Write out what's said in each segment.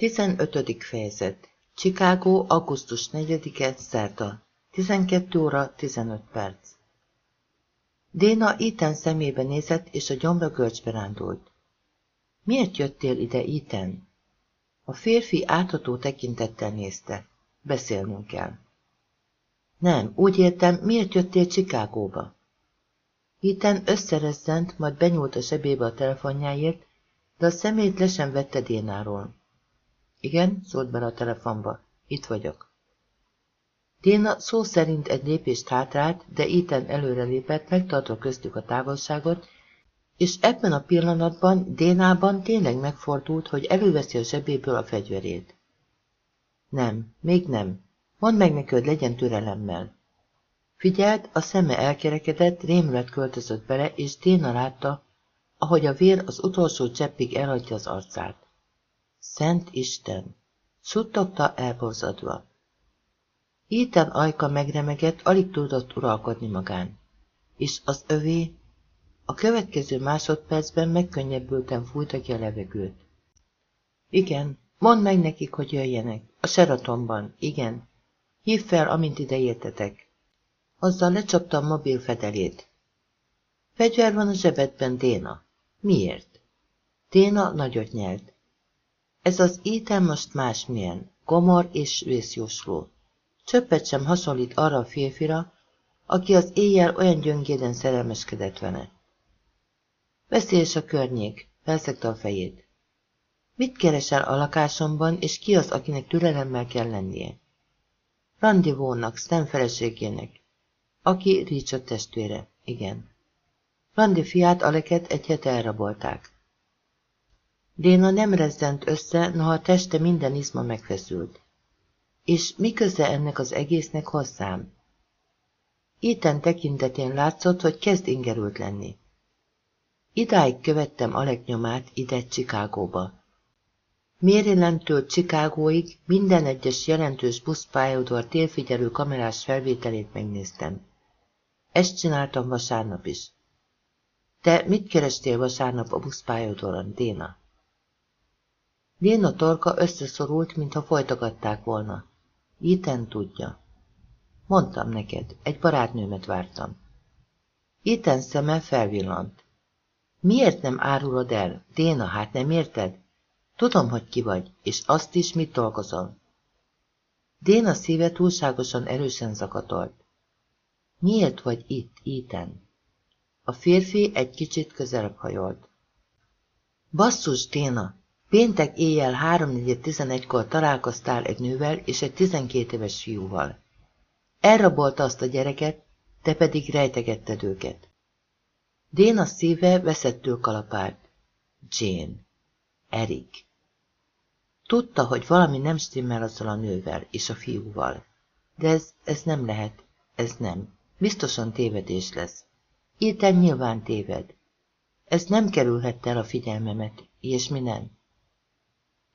15. fejezet Chicago, augusztus 4-e, szerda. 12 óra 15 perc. Déna Ethan szemébe nézett, és a gyomra görcsbe rándult. Miért jöttél ide, Ethan? A férfi átható tekintettel nézte. Beszélnünk kell. Nem, úgy értem, miért jöttél Chicagóba? Ethan összerezzent, majd benyúlt a zsebébe a telefonjáért, de a szemét le sem vette Dénáról. Igen, szólt bele a telefonba. Itt vagyok. Déna szó szerint egy lépést hátrált, de Ethan előrelépett, megtartva köztük a távolságot, és ebben a pillanatban Dénában tényleg megfordult, hogy előveszi a zsebéből a fegyverét. Nem, még nem. Mondd meg neki, hogy legyen türelemmel. Figyelt, a szeme elkerekedett, rémület költözött bele, és Déna látta, ahogy a vér az utolsó cseppig elhagyja az arcát. Szent Isten! Suttogta elborzadva. Ethan ajka megremegett, alig tudott uralkodni magán. És az övé a következő másodpercben megkönnyebbülten fújta ki a levegőt. Igen, mondd meg nekik, hogy jöjjenek. A Sheratonban, igen. Hív fel, amint ide értetek. Azzal lecsapta a mobil fedelét. Fegyver van a zsebedben, Déna. Miért? Déna nagyot nyelt. Ez az étel most másmilyen, gomor és vészjósló. Csöppet sem hasonlít arra a férfira, aki az éjjel olyan gyöngéden szerelmeskedett vele. Veszélyes a környék, felszegte a fejét. Mit keresel a lakásomban, és ki az, akinek türelemmel kell lennie? Randivónak, Stan feleségének, aki Richard testvére, igen. Randi fiát Aleket egy hete elrabolták. Déna nem rezzent össze, noha a teste minden izma megfeszült. És mi köze ennek az egésznek hozzám? Iten tekintetén látszott, hogy kezd ingerült lenni. Idáig követtem Alek nyomát ide Csikágóba. Marylandtől Csikágóig minden egyes jelentős buszpályaudvar térfigyelő kamerás felvételét megnéztem. Ezt csináltam vasárnap is. Te mit kerestél vasárnap a buszpályaudvaron, Déna? Déna torka összeszorult, mintha folytogatták volna. Iten tudja. Mondtam neked, egy barátnőmet vártam. Iten szeme felvillant. Miért nem árulod el? Déna, hát nem érted? Tudom, hogy ki vagy, és azt is, mit dolgozol. Déna szíve túlságosan erősen zakatolt. Miért vagy itt, Iten? A férfi egy kicsit közelebb hajolt. Basszus, Déna! Péntek éjjel 3.4.11-kor találkoztál egy nővel és egy 12 éves fiúval. Elrabolta azt a gyereket, te pedig rejtegetted őket. Déna szíve veszettül kalapált. Jane. Erik. Tudta, hogy valami nem stimmel azzal a nővel és a fiúval. De ez, ez nem lehet. Ez nem. Biztosan tévedés lesz. Írten nyilván téved. Ez nem kerülhette el a figyelmemet, és mi nem.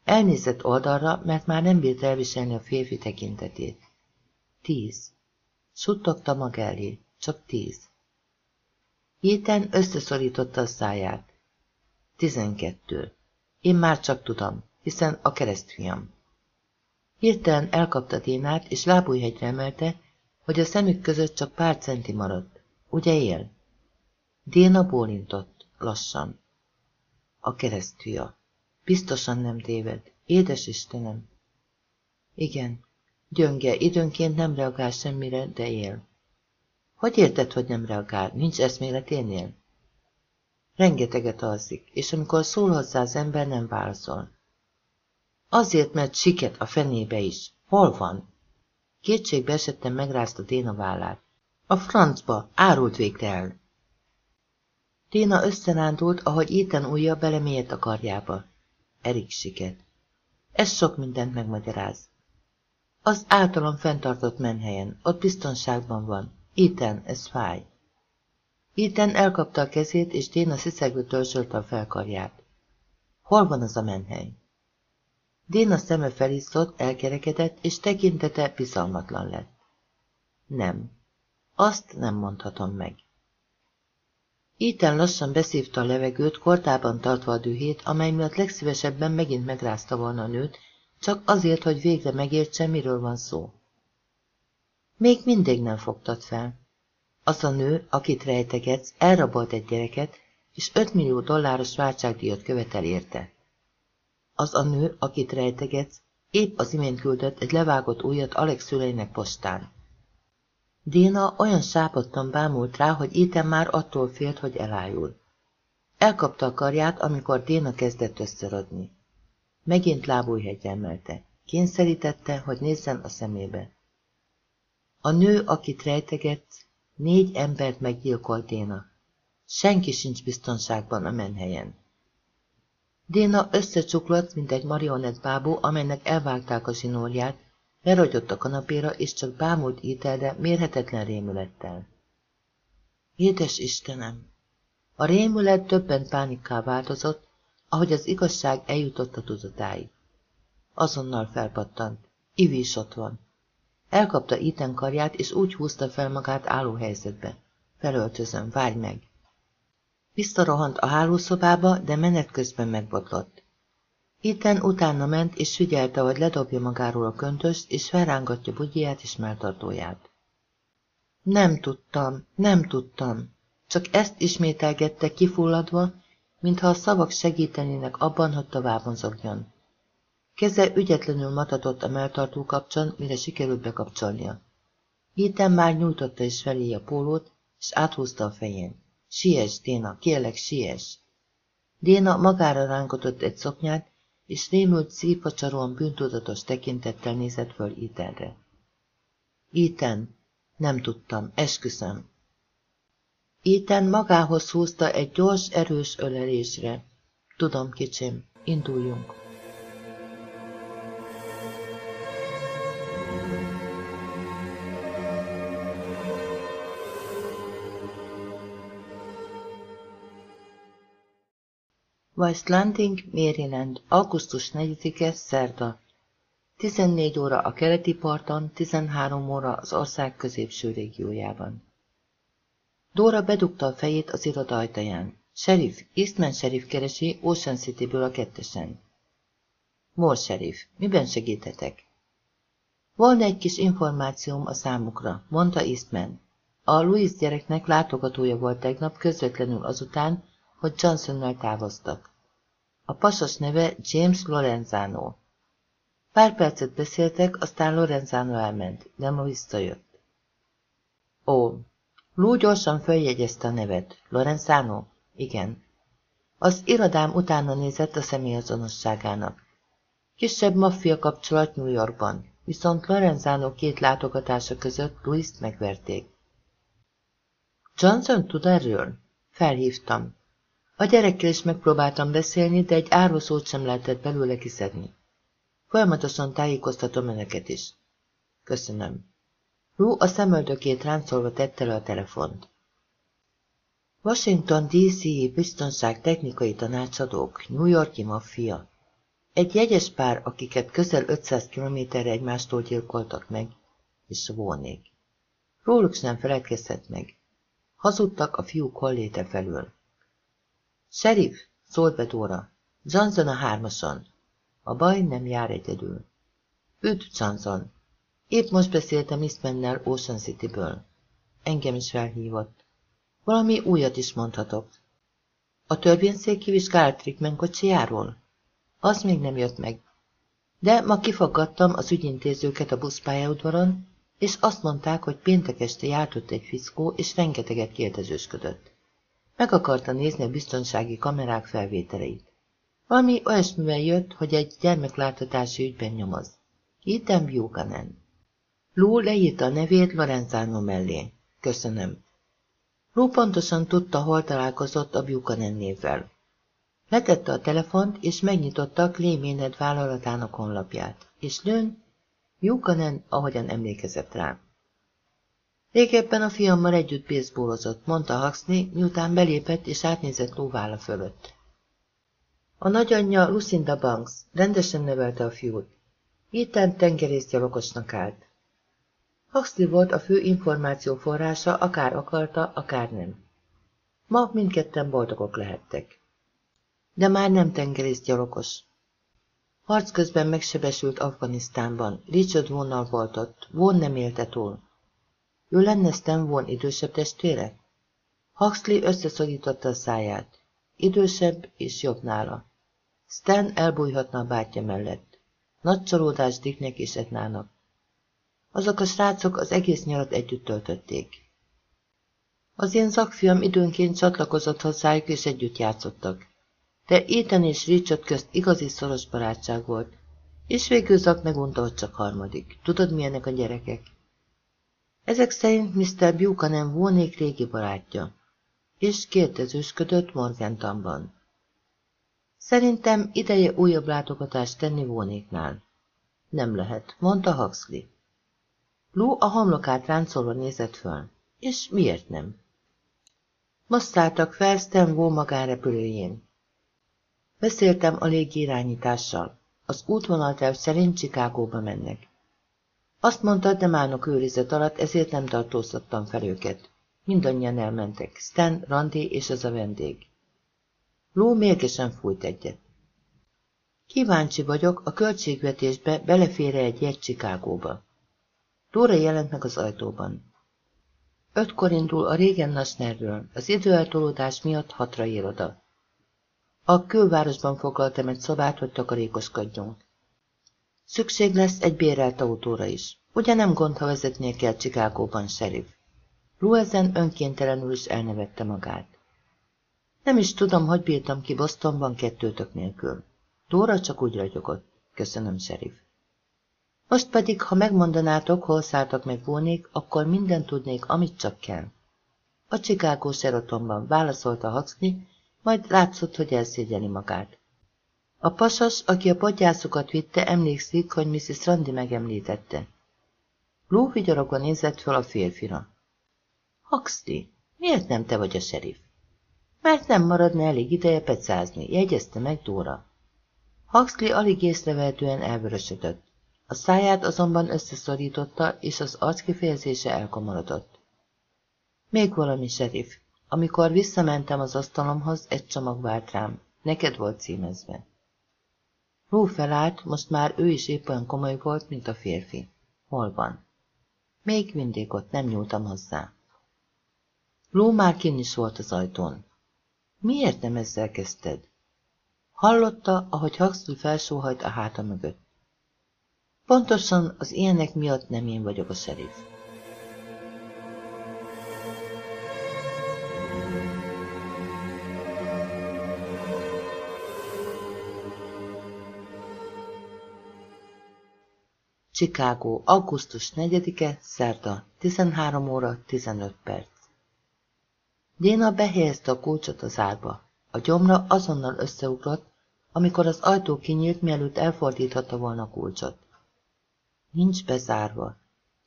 Elnézett oldalra, mert már nem bírt elviselni a férfi tekintetét. Tíz. Suttogta maga elé. Csak tíz. Héten összeszorította a száját. Tizenkettő. Én már csak tudom, hiszen a keresztfiam. Hirtelen elkapta Dénát, és lábújhegyre emelte, hogy a szemük között csak pár centi maradt. Ugye él? Déna bólintott, lassan. A keresztfia. Biztosan nem téved. Édes Istenem! Igen, gyönge, időnként nem reagál semmire, de él. Hogy érted, hogy nem reagál? Nincs eszméleténél? Rengeteget alszik, és amikor szól hozzá az ember, nem válaszol. Azért, mert siket a fenébe is. Hol van? Kétségbe esettem megrázta Déna vállát. A francba, árult végre el. Déna összerándult, ahogy Ethan ujja belemélyedt a karjába. Erik siket. Ez sok mindent megmagyaráz. Az általam fenntartott menhelyen, ott biztonságban van. Ethan, ez fáj. Ethan elkapta a kezét, és Déna sziszegő törzsölte a felkarját. Hol van az a menhely? Déna szeme felizzott, elkerekedett, és tekintete bizalmatlan lett. Nem. Azt nem mondhatom meg. Ethan lassan beszívta a levegőt, kortában tartva a dühét, amely miatt legszívesebben megint megrázta volna a nőt, csak azért, hogy végre megértse, miről van szó. Még mindig nem fogtad fel. Az a nő, akit rejtegetsz, elrabolt egy gyereket, és 5 millió dolláros váltságdíjat követel érte. Az a nő, akit rejtegetsz, épp az imént küldött egy levágott ujjat Alex szüleinek postán. Déna olyan sápadtan bámult rá, hogy Ethan már attól félt, hogy elájul. Elkapta a karját, amikor Déna kezdett összerodni. Megint lábújhegy emelte. Kényszerítette, hogy nézzen a szemébe. A nő, akit rejtegett, négy embert meggyilkolt Déna. Senki sincs biztonságban a menhelyen. Déna összecsuklott, mint egy marionett bábú, amelynek elvágták a zsinórját, lerogyott a kanapéra, és csak bámult ítelre mérhetetlen rémülettel. Édes Istenem! A rémület többen pánikká változott, ahogy az igazság eljutott a tudatáig. Azonnal felpattant. Ivi is ott van. Elkapta Iten karját, és úgy húzta fel magát álló helyzetbe. Felöltözöm, várj meg! Visszarohant a hálószobába, de menet közben megbotlott. Iten utána ment, és figyelte, hogy ledobja magáról a köntöst, és felrángatja bugyját és melltartóját. Nem tudtam, nem tudtam. Csak ezt ismételgette kifulladva, mintha a szavak segítenének abban, hogy tovább mozogjon. Keze ügyetlenül matatott a melltartó kapcson, mire sikerült bekapcsolnia. Iten már nyújtotta is felé a pólót, és áthúzta a fején. Siess, Déna, kérlek, siess! Déna magára rángatott egy szoknyát, és rémült szívfacsaróan bűntudatos tekintettel nézett föl Itenre. Iten, nem tudtam, esküszöm. Iten magához húzta egy gyors, erős ölelésre. Tudom, kicsim, induljunk. West Landing, Maryland, augusztus 4-e, szerda. 14 óra a keleti parton, 13 óra az ország középső régiójában. Dóra bedugta a fejét az iroda ajtaján. Sheriff, Eastman sheriff keresi Ocean City-ből a kettesen. Moore sheriff, miben segíthetek? Volna egy kis információm a számukra, mondta Eastman. A Louis gyereknek látogatója volt tegnap közvetlenül azután, hogy Johnsonnal távoztak. A pasas neve James Lorenzano. Pár percet beszéltek, aztán Lorenzano elment, de ma visszajött. Ó, Lou gyorsan feljegyezte a nevet. Lorenzano? Igen. Az irodám utána nézett a személyazonosságának. Kisebb maffia kapcsolat New Yorkban, viszont Lorenzano két látogatása között Louis-t megverték. Johnson tud erről? Felhívtam. A gyerekkel is megpróbáltam beszélni, de egy árvaszót sem lehetett belőle kiszedni. Folyamatosan tájékoztatom önöket is. Köszönöm. Rú a szemöldökét ráncolva tette le a telefont. Washington D.C. biztonság technikai tanácsadók, New Yorki maffia. Egy jegyes pár, akiket közel 500 kilométerre egymástól gyilkoltak meg, és volnék. Róluk sem feledkezhet meg. Hazudtak a fiú kolléte felől. Sheriff, szólt be Dóra. Johnson a hármason. A baj nem jár egyedül. Üdv, Johnson. Épp most beszéltem Eastmannel Ocean City-ből. Engem is felhívott. Valami újat is mondhatok. A törvényszék kivizsgált Rickman kocsijáról? Az még nem jött meg. De ma kifaggattam az ügyintézőket a buszpályaudvaron, és azt mondták, hogy péntek este járt ott egy fiszkó, és rengeteget kérdezősködött. Meg akarta nézni a biztonsági kamerák felvételeit. Valami olyasmivel jött, hogy egy gyermekláthatási ügyben nyomoz. Ethan Buchanan. Lou leírta a nevét Lorenzano mellé. Köszönöm. Lou pontosan tudta, hol találkozott a Buchanan névvel. Letette a telefont, és megnyitotta a Clayméned vállalatának honlapját, és lőn, Buchanan, ahogyan emlékezett rá. Régebben a fiammal együtt baseballozott, mondta Huxley, miután belépett és átnézett lóválla fölött. A nagyanyja Lucinda Banks rendesen nevelte a fiút. Itten tengerészgyalogosnak állt. Huxley volt a fő információ forrása, akár akarta, akár nem. Ma mindketten boldogok lehettek. De már nem tengerészgyalogos. Harc közben megsebesült Afganisztánban. Richard Vonnal volt ott. Von nem élte túl. Ő lenne Stan Von idősebb testvére? Huxley összeszorította a száját. Idősebb és jobb nála. Stan elbújhatna a bátyja mellett. Nagy csalódás Dicknek és Ednának. Azok a srácok az egész nyarat együtt töltötték. Az én zakfiam időnként csatlakozott hozzájuk, és együtt játszottak. De Ethan és Richard közt igazi szoros barátság volt. És végül Zak megunta, hogy csak harmadik. Tudod, milyenek a gyerekek? Ezek szerint Mr. Buchanan volnék régi barátja, és kérdezősködött Morgantamban. Szerintem ideje újabb látogatást tenni Vónéknál. Nem lehet, mondta Huxley. Lou a homlokát ráncolva nézett föl. És miért nem? Most szálltak fel Stan Vó magánrepülőjén. Beszéltem a légirányítással. Az útvonalterv szerint Csikágóba mennek. Azt mondta, de mánok őrizet alatt, ezért nem tartóztattam fel őket. Mindannyian elmentek, Stan, Randy és az a vendég. Ló mérgesen fújt egyet. Kíváncsi vagyok, a költségvetésbe belefér egy jegy Csikágóba. Dóra jelent meg az ajtóban. Ötkor indul a régen Nasnerről, az időeltolódás miatt hatra ér oda. A külvárosban foglaltam egy szobát, hogy takarékoskodjunk. Szükség lesz egy bérelt autóra is. Ugye nem gond, ha vezetnie kell Csikágóban, serif? Ruezen önkéntelenül is elnevette magát. Nem is tudom, hogy bírtam ki Bostonban kettőtök nélkül. Dóra csak úgy ragyogott. Köszönöm, serif. Most pedig, ha megmondanátok, hol szálltak meg volnék, akkor mindent tudnék, amit csak kell. A Chicago Sheratonban válaszolta Huxley, majd látszott, hogy elszégyeli magát. A pasas, aki a padjászokat vitte, emlékszik, hogy Mrs. Randy megemlítette. Lou vigyorogva nézett fel a férfira. Huxley, miért nem te vagy a serif? Mert nem maradna elég ideje pecázni, jegyezte meg Dóra. Huxley alig észrevehetően elvörösödött. A száját azonban összeszorította, és az arckifejezése elkomorodott. Még valami, serif. Amikor visszamentem az asztalomhoz, egy csomag várt rám. Neked volt címezve. Ró felállt, most már ő is épp olyan komoly volt, mint a férfi. Hol van? Még mindig ott, nem nyúltam hozzá. Ló már kin is volt az ajtón. Miért nem ezzel kezdted? Hallotta, ahogy Huxley felsóhajt a háta mögött. Pontosan az ilyenek miatt nem én vagyok a szerif. Chicago, augusztus 4-e, szerda, 13 óra 15 perc. Déna behelyezte a kulcsot az árba. A gyomra azonnal összeugrott, amikor az ajtó kinyílt, mielőtt elfordíthatta volna a kulcsot. Nincs bezárva.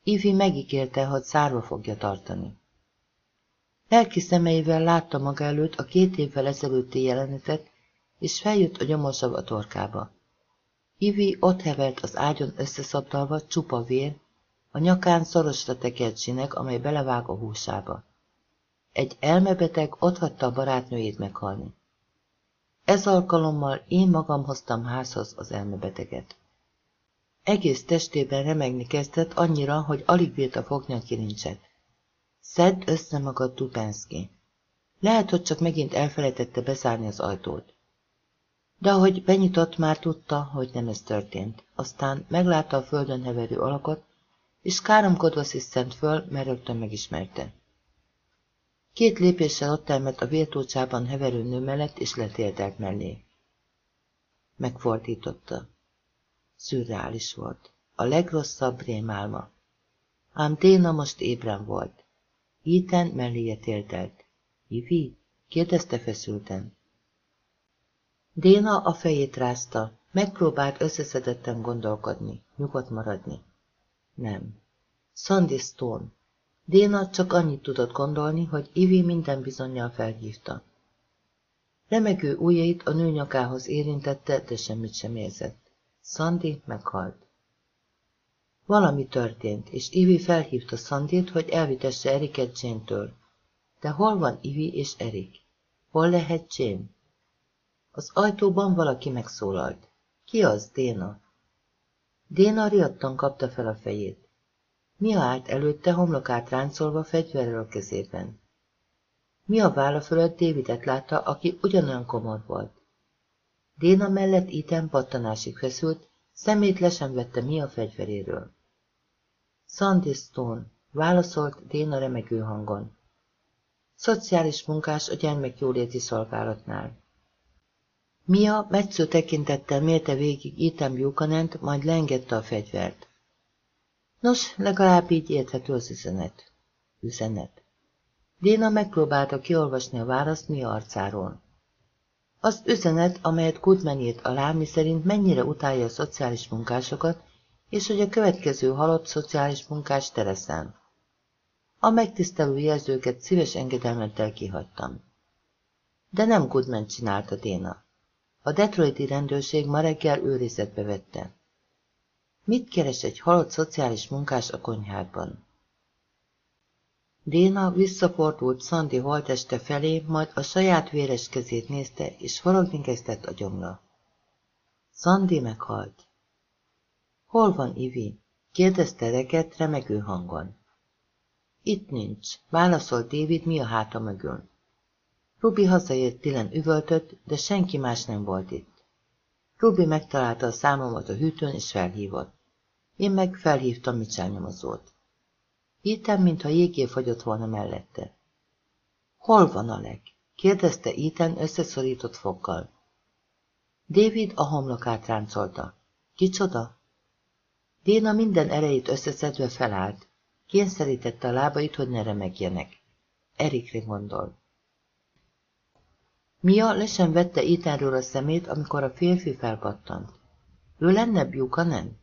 Ivi megígérte, hogy zárva fogja tartani. Lelki szemeivel látta maga előtt a két évvel ezelőtti jelenetet, és feljött a gyomorsav a torkába. Ivi ott hevert az ágyon összeszabdalva, csupa vér, a nyakán szorosra tekert sinek, amely belevág a húsába. Egy elmebeteg ott hagyta a barátnőjét meghalni. Ez alkalommal én magam hoztam házhoz az elmebeteget. Egész testében remegni kezdett annyira, hogy alig bírta fogni a kilincset. Szedd össze magad, Tupenszki. Lehet, hogy csak megint elfelejtette bezárni az ajtót. De ahogy benyitott, már tudta, hogy nem ez történt. Aztán meglátta a földön heverő alakot, és káromkodva szisztent föl, mert rögtön megismerte. Két lépéssel ott elment a vértócsában heverő nő mellett, és letérdelt mellé. Megfordította. Szürreális volt. A legrosszabb rémálma. Ám Déna most ébren volt. Ethan melléje térdelt. Ivi? kérdezte feszülten. Déna a fejét rázta, megpróbált összeszedetten gondolkodni, nyugodt maradni. Nem. Sandy Stone. Déna csak annyit tudott gondolni, hogy Ivi minden bizonyal felhívta. Remegő ujjait a nő nyakához érintette, de semmit sem érzett. Szandi meghalt. Valami történt, és Ivi felhívta Szandit, hogy elvitesse Eriket Jane-től. De hol van Ivi és Erik? Hol lehet Jane? Az ajtóban valaki megszólalt. Ki az, Déna? Déna riadtan kapta fel a fejét. Mia állt előtte homlokát ráncolva fegyverrel a kezében. Mia válla fölött Davidet látta, aki ugyanolyan komor volt. Déna mellett Iten pattanásig feszült, szemét lesen vette Mia fegyveréről. Sandy Stone, válaszolt Déna remegő hangon. Szociális munkás a gyermekjóléti szolgálatnál. Mia metsző tekintettel mérte végig Ethan Buchanant, majd leengedte a fegyvert. Nos, legalább így érthető az üzenet. Üzenet. Déna megpróbálta kiolvasni a választ Mia arcáról. Az üzenet, amelyet Goodman írt alá, mi szerint mennyire utálja a szociális munkásokat, és hogy a következő halott szociális munkás Tereszen. A megtisztelő jelzőket szíves engedelmettel kihagytam. De nem Goodman csinálta Déna. A detroiti rendőrség ma reggel őrizetbe vette. Mit keres egy halott szociális munkás a konyhádban? Déna visszafordult Szandi holteste felé, majd a saját véres kezét nézte, és forogni kezdett a gyomra. Szandi meghalt. Hol van Ivi? kérdezte Reket remegő hangon. Itt nincs, válaszolt David mi a háta mögül. Rubi hazaért Tilen üvöltött, de senki más nem volt itt. Rubi megtalálta a számomat a hűtőn, és felhívott. Én meg felhívtam Mitchell nyomozót. Ethan, mintha jégé fagyott volna mellette. Hol van Alek? kérdezte Ethan összeszorított fokkal. David a homlokát ráncolta. Kicsoda? Déna minden erejét összeszedve felállt. Kényszerítette a lábait, hogy ne remegjenek. Erikre gondol. Mia lesen vette Ethanről a szemét, amikor a férfi felpattant. Ő lenne Buchanan?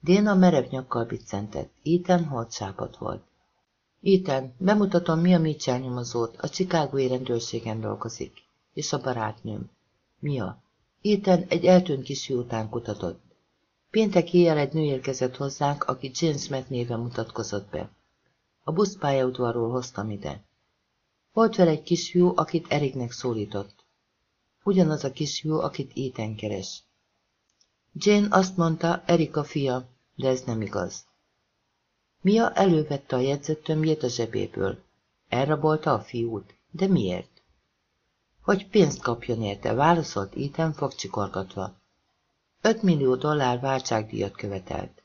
Déna merev nyakkal biccentett. Ethan holtsápat volt. Ethan, bemutatom mi a Mitchell nyomozót, a Chicagói rendőrségen dolgozik. És a barátnőm. Mia. Ethan egy eltűnt kisfiú után kutatott. Péntek éjjel egy nő érkezett hozzánk, aki Jane Smith néven mutatkozott be. A buszpályaudvarról hoztam ide. Volt vele egy kisfiú, akit Eriknek szólított. Ugyanaz a kisfiú, akit Ethan keres. Jane azt mondta, Erika fia, de ez nem igaz. Mia elővette a jegyzettömbjét a zsebéből. Elrabolta a fiút. De miért? Hogy pénzt kapjon érte, válaszolt Ethan fogcsikorgatva. Öt millió dollár váltságdíjat követelt.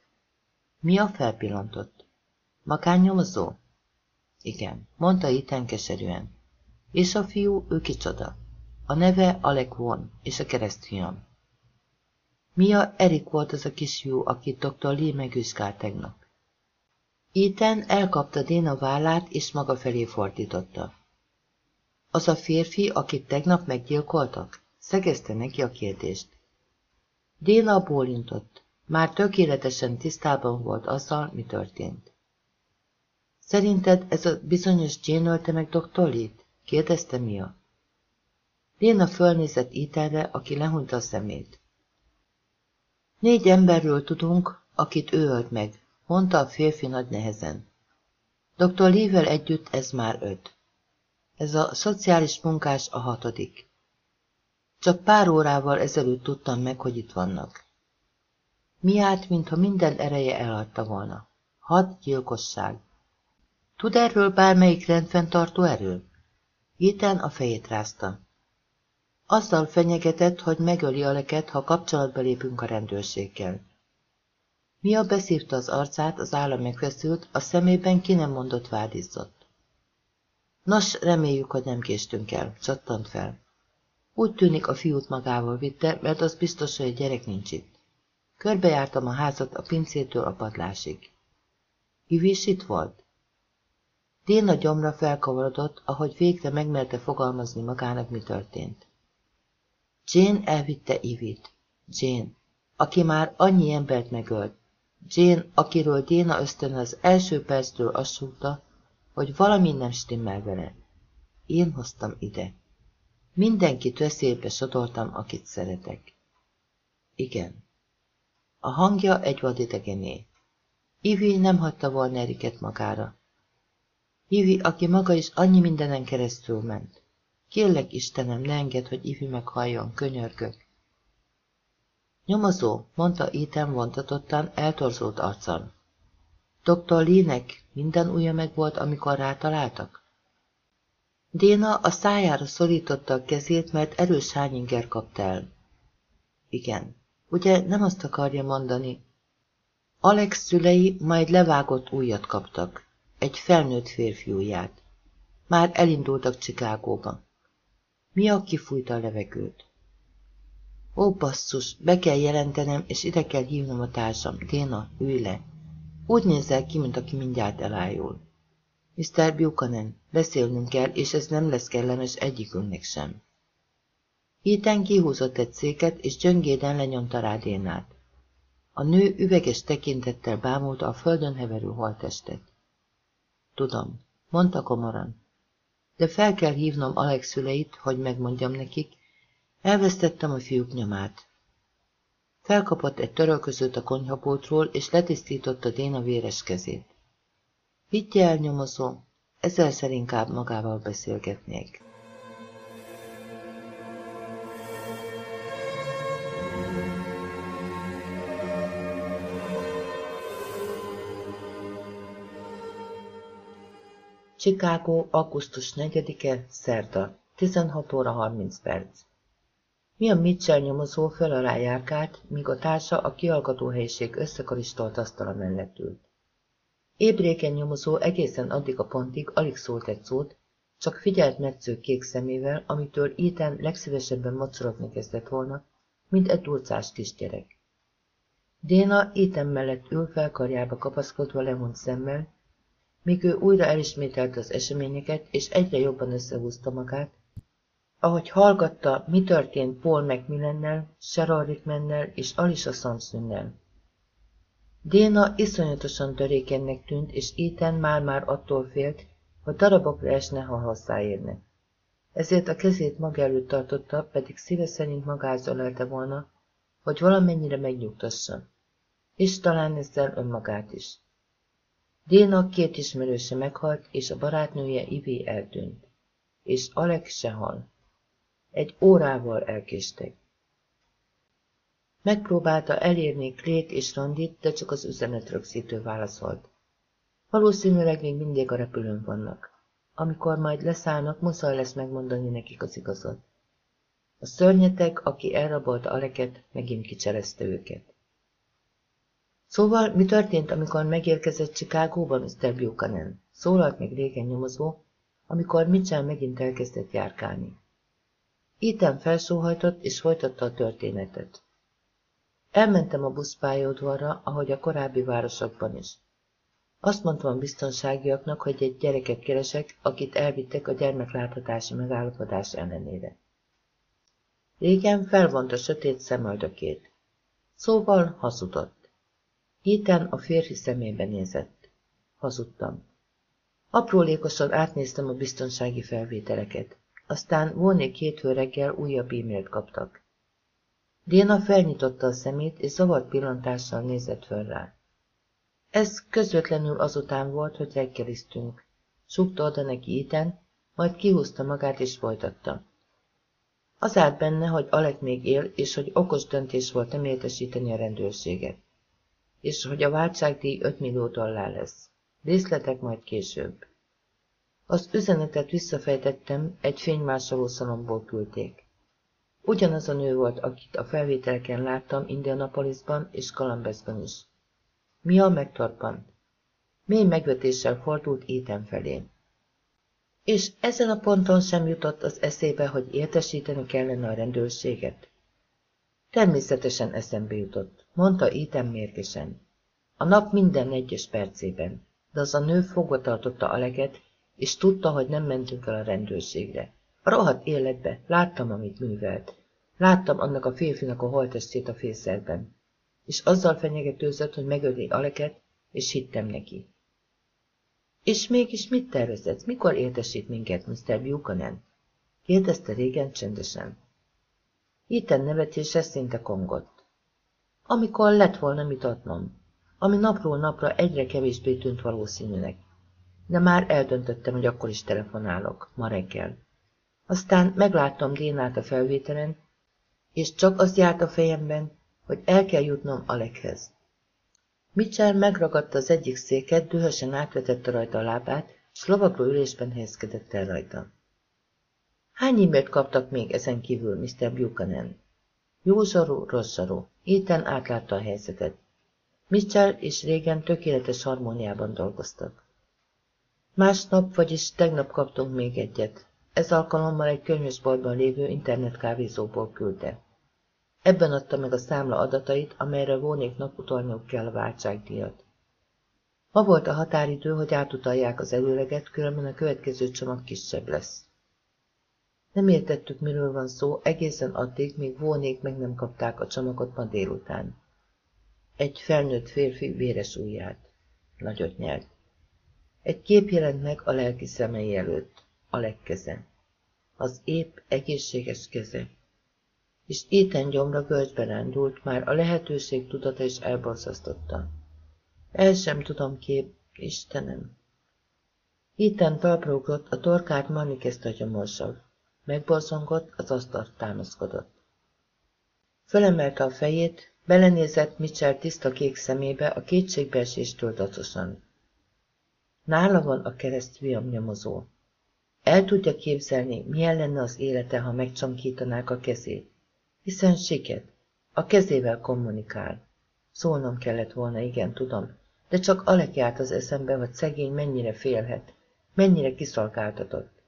Mia felpillantott. Magánnyomozó? Igen, mondta Ethan keserűen. És a fiú, ő kicsoda? A neve Alec Von, és a keresztfiam. Mia Erik volt az a kisfiú, akit dr. Lee megvizsgált tegnap. Ethan elkapta Déna vállát, és maga felé fordította. Az a férfi, akit tegnap meggyilkoltak? Szegezte neki a kérdést. Déna bólintott. Már tökéletesen tisztában volt azzal, mi történt. Szerinted ez a bizonyos Jane ölte meg Dr. Lee-t? kérdezte Mia. Déna fölnézett Ethanre, aki lehunta a szemét. Négy emberről tudunk, akit ő ölt meg, mondta a férfi nagy nehezen. Dr. Lee-vel együtt ez már öt. Ez a szociális munkás a hatodik. Csak pár órával ezelőtt tudtam meg, hogy itt vannak. Miát, mintha minden ereje eladta volna. Hat gyilkosság. Tud erről bármelyik rendfenntartó erő? Ethan a fejét rázta. Azzal fenyegetett, hogy megöli a leket, ha kapcsolatba lépünk a rendőrséggel. Mia beszívta az arcát, az állam megfeszült, a szemében ki nem mondott vádizott. Nos, reméljük, hogy nem késtünk el, csattant fel. Úgy tűnik, a fiút magával vitte, mert az biztos, hogy egy gyerek nincs itt. Körbejártam a házat a pincétől a padlásig. Ivis itt volt? Déna gyomra felkavarodott, ahogy végre megmerte fogalmazni magának, mi történt. Jane elvitte Ivit. Jane, aki már annyi embert megölt. Jane, akiről Déna ösztön az első perctől azt hogy valami nem stimmel vele. Én hoztam ide. Mindenkit veszélybe sodortam, akit szeretek. Igen. A hangja egy vadidegené. Ivi nem hagyta volna Eriket magára. Ivi, aki maga is annyi mindenen keresztül ment. Kérlek, Istenem, ne enged, hogy Ivi meghalljon, könyörgök. Nyomozó, mondta Ethan vontatottan, eltorzott arccal. Dr. Lének minden ujja meg volt, amikor rátaláltak? Déna a szájára szorította a kezét, mert erős hányinger kapta el. Igen, ugye nem azt akarja mondani. Alex szülei majd levágott újat kaptak, egy felnőtt férfiúját. Már elindultak Csikágóba. Mi a kifújta a levegőt? Ó, basszus, be kell jelentenem, és ide kell hívnom a társam. Déna, ülj le. Úgy nézel ki, mint aki mindjárt elájul. Mr. Buchanan, beszélnünk kell, és ez nem lesz kellemes egyikünknek sem. Ethan kihúzott egy széket, és gyöngéden lenyomta rá Dénát. A nő üveges tekintettel bámulta a földön heverő holtestet. Tudom, mondta komoran. De fel kell hívnom Alex szüleit, hogy megmondjam nekik, elvesztettem a fiúk nyomát. Felkapott egy törölközőt a konyhapótról, és letisztította Déna véres kezét. Higgye el, nyomozó, ezzel inkább magával beszélgetnék. Chicago, augusztus 4-e, szerda, 16 óra 30 perc. a Mitchell nyomozó föl alá járkált, míg a társa a kialgató helyiség összekaristolt asztala mellett ült. Ébréken nyomozó egészen addig a pontig alig szólt egy szót, csak figyelt metsző kék szemével, amitől Ethan legszívesebben mocorogni kezdett volna, mint egy dulcás kisgyerek. Déna Ethan mellett ül fel karjába kapaszkodva lemond szemmel, míg ő újra elismételte az eseményeket, és egyre jobban összehúzta magát, ahogy hallgatta, mi történt Paul Macmillannel, Sheryl Rickmannel és Alisa Samsonnel. Déna iszonyatosan törékenynek tűnt, és Ethan már-már attól félt, hogy darabokra esne, ha hozzáérne. Ezért a kezét maga előtt tartotta, pedig szíve szerint magát ölelte volna, hogy valamennyire megnyugtassa. És talán ezzel önmagát is. Déna két ismerőse meghalt, és a barátnője Ivi eltűnt. És Alex se hal. Egy órával elkéstek. Megpróbálta elérni Klét és Randit, de csak az üzenetrögzítő válaszolt. Valószínűleg még mindig a repülőn vannak. Amikor majd leszállnak, muszáj lesz megmondani nekik az igazat. A szörnyetek, aki elrabolta Aleket, megint kicserezte őket. Szóval, mi történt, amikor megérkezett Chicagóban Mr. Buchanan? Szólalt meg régen nyomozó, amikor Mitchell megint elkezdett járkálni. Ethan felsóhajtott, és folytatta a történetet. Elmentem a buszpályaudvarra, ahogy a korábbi városokban is. Azt mondtam a biztonságiaknak, hogy egy gyereket keresek, akit elvittek a gyermekláthatási megállapodás ellenére. Régen felvont a sötét szemöldökét. Szóval hazudott. Héten a férfi szemébe nézett. Hazudtam. Aprólékosan átnéztem a biztonsági felvételeket. Aztán volnék hétfő reggel újabb e-mailt kaptak. Déna felnyitotta a szemét, és zavart pillantással nézett föl rá. Ez közvetlenül azután volt, hogy reggeliztünk. Sugta oda neki Iten, majd kihúzta magát és folytatta. Az állt benne, hogy Alek még él, és hogy okos döntés volt nem értesíteni a rendőrséget. És hogy a váltságdíj 5 millió dollár lesz. Részletek majd később. Az üzenetet visszafejtettem, egy fénymásoló szalomból küldték. Ugyanaz a nő volt, akit a felvételeken láttam Indianapolisban és Columbusban is. Mia megtorpant. Mély megvetéssel fordult Éten felé. És ezen a ponton sem jutott az eszébe, hogy értesíteni kellene a rendőrséget. Természetesen eszembe jutott, mondta Éten mérgesen. A nap minden egyes percében, de az a nő fogva tartotta a leget, és tudta, hogy nem mentünk el a rendőrségre. A rohadt életbe, láttam, amit művelt. Láttam annak a férfinak a holtestét a fészerben. És azzal fenyegetőzött, hogy megöli Aleket, és hittem neki. És mégis mit tervezett? Mikor értesít minket, Mr. Buchanan? kérdezte régen csendesen. Itten nevetése szinte kongott. Amikor lett volna mit adnom, ami napról napra egyre kevésbé tűnt valószínűnek. De már eldöntöttem, hogy akkor is telefonálok, ma reggel. Aztán megláttam Dénát a felvételen, és csak az járt a fejemben, hogy el kell jutnom Alekhez. Mitchell megragadta az egyik széket, dühösen átvetette rajta a lábát, s lovagló ülésben helyezkedett el rajta. Hány e kaptak még ezen kívül, Mr. Buchanan? Jó zsarú, rossz zsarú. Ethan átlátta a helyzetet. Mitchell és régen tökéletes harmóniában dolgoztak. Másnap, vagyis tegnap kaptunk még egyet. Ez alkalommal egy könyvesboltban lévő internetkávézóból küldte. Ebben adta meg a számla adatait, amelyre Vónéknak utalniuk kell a váltságdíjat. Ma volt a határidő, hogy átutalják az előleget, különben a következő csomag kisebb lesz. Nem értettük, miről van szó, egészen addig, míg Vónék meg nem kapták a csomagot ma délután. Egy felnőtt férfi véres ujját. Nagyot nyelt. Egy kép jelent meg a lelki szemei előtt. A legkeze. Az épp, egészséges keze. És éten gyomra görcsbe rendult, már a lehetőség tudata is elborzasztotta. El sem tudom kép, Istenem. Éten talpra ugrott, a torkát Manni kezdte a gyomorsav. Megborzongott, az asztalt támaszkodott. Fölemelte a fejét, belenézett Mitchell tiszta kék szemébe a kétségbeeséstől dacosan. Nála van a kereszt viamnyomozó. El tudja képzelni, milyen lenne az élete, ha megcsamkítanák a kezét. Hiszen siket. A kezével kommunikál. Szólnom kellett volna, igen, tudom, de csak Alek járt az eszembe, hogy szegény mennyire félhet, mennyire kiszolgáltatott.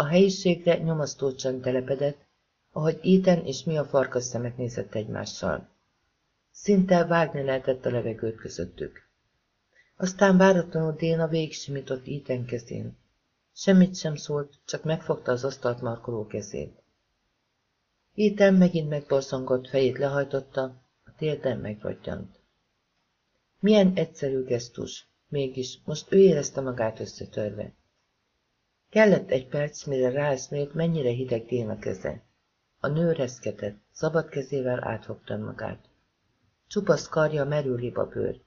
A helyiségre nyomasztó csend telepedett, ahogy Ethan és mi a farkas szemet nézett egymással. Szinte vágni lehetett a levegőt közöttük. Aztán váratlanul Déna végsimított Ethan kezén. Semmit sem szólt, csak megfogta az asztalt markoló kezét. Ethan megint megborzongott, fejét lehajtotta, a térden megrodjant. Milyen egyszerű gesztus, mégis most ő érezte magát összetörve. Kellett egy perc, mire ráeszmélt, mennyire hideg Déna keze. A nő reszketett, szabad kezével átfogta magát. Csupasz karja merő libabőr.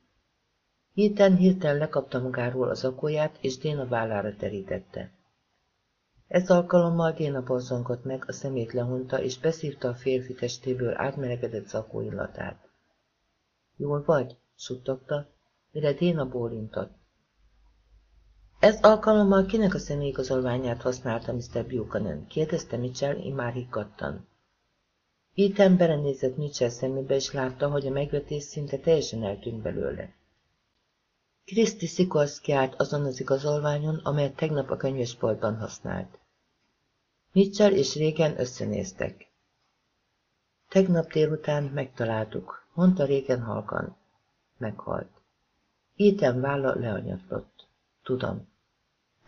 Héten hirtelen lekapta magáról az akóját, és Déna vállára terítette. Ez alkalommal Déna borzongott meg, a szemét lehunta, és beszívta a férfi testéből átmelegedett zakó illatát. Jól vagy? suttogta, mire Déna bólintott. Ez alkalommal kinek a személyigazolványát használta Mr. Buchanan? kérdezte Mitchell immár higgadtan. Ethan belenézett Mitchell szemébe, és látta, hogy a megvetés szinte teljesen eltűnt belőle. Kriszti Szikorszki állt azon az igazolványon, amelyet tegnap a könyvesboltban használt. Mitchell és régen összenéztek. Tegnap délután megtaláltuk, mondta régen halkan. Meghalt. Ethan válla leanyatlott. Tudom.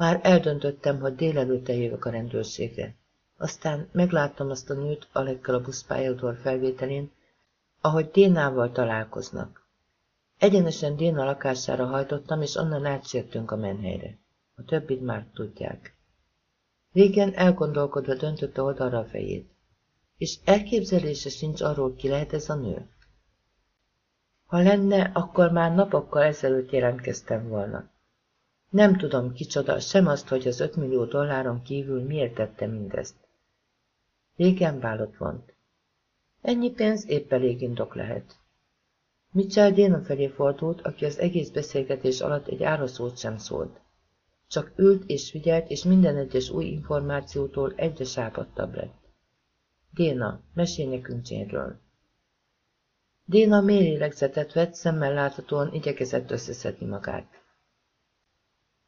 Már eldöntöttem, hogy délelőtt jövök a rendőrségre. Aztán megláttam azt a nőt Alekkel a buszpályaudvar felvételén, ahogy Dénával találkoznak. Egyenesen Déna lakására hajtottam, és onnan átsértünk a menhelyre. A többit már tudják. Régen elgondolkodva döntötte oldalra a fejét. És elképzelése sincs arról, ki lehet ez a nő. Ha lenne, akkor már napokkal ezelőtt jelentkeztem volna. Nem tudom kicsoda, sem azt, hogy az öt millió dolláron kívül miért tette mindezt. Régen válott vont. Ennyi pénz épp elég indok lehet. Mitchell Déna felé fordult, aki az egész beszélgetés alatt egy áraszót sem szólt. Csak ült és figyelt, és minden egyes új információtól egyre sápadtabb lett. Déna, mesélj nekünk Jane-ről. Déna mély lélegzetet vett, szemmel láthatóan igyekezett összeszedni magát.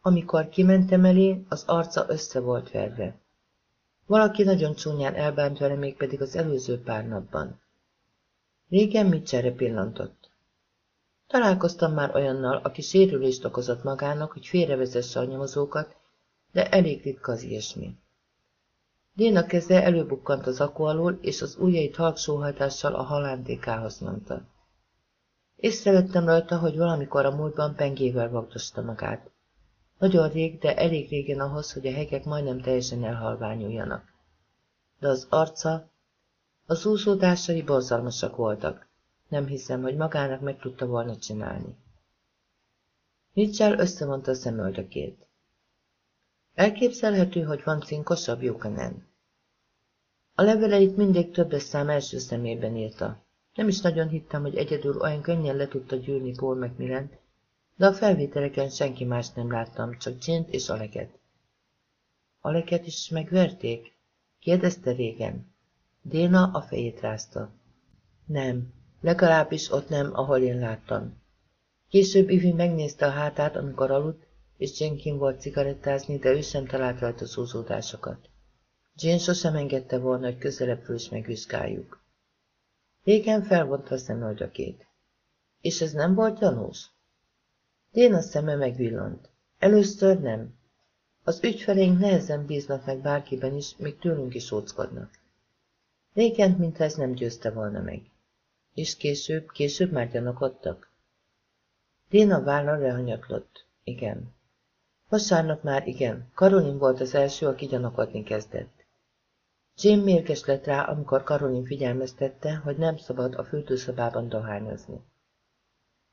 Amikor kimentem elé, az arca össze volt verve. Valaki nagyon csúnyán elbánt vele még pedig az előző pár napban. Régen mit csere pillantott. Találkoztam már olyannal, aki sérülést okozott magának, hogy félrevezesse a nyomozókat, de elég ritka az ilyesmi. Déna keze előbukkant az akó alól, és az ujjait halksóhajtással a halántékához nyomta. Észrevettem rajta, hogy valamikor a múltban pengével vagdosta magát. Nagyon rég, de elég régen ahhoz, hogy a hegek majdnem teljesen elhalványuljanak. De az arca, az úszódásai borzalmasak voltak. Nem hiszem, hogy magának meg tudta volna csinálni. Mitchell összevonta a szemöldökét. Elképzelhető, hogy van cinkosabb Buchanan. A leveleit mindig többes szám első szemében írta. Nem is nagyon hittem, hogy egyedül olyan könnyen le tudta gyűrni Paul macmillan de a felvételeken senki más nem láttam, csak Jint és Aleket. Aleket is megverték? kérdezte régen. Déna a fejét rázta. Nem, legalábbis ott nem, ahol én láttam. Később Ivi megnézte a hátát, amikor aludt, és Jenkin volt cigarettázni, de ő sem talált rajta szúzódásokat. Jane sosem engedte volna, hogy közelebb is megvizsgáljuk. Régen felvonta a szemöldökét. És ez nem volt gyanús? Déna szeme megvillant. Először nem. Az ügyfeleink nehezen bíznak meg bárkiben is, még tőlünk is óckodnak. Régen, mintha ez nem győzte volna meg. És később, később már gyanakodtak. Déna vállal lehanyatlott. Igen. Vasárnap már igen. Karolin volt az első, aki gyanakodni kezdett. Jim mérges lett rá, amikor Karolin figyelmeztette, hogy nem szabad a fürdőszobában dohányozni.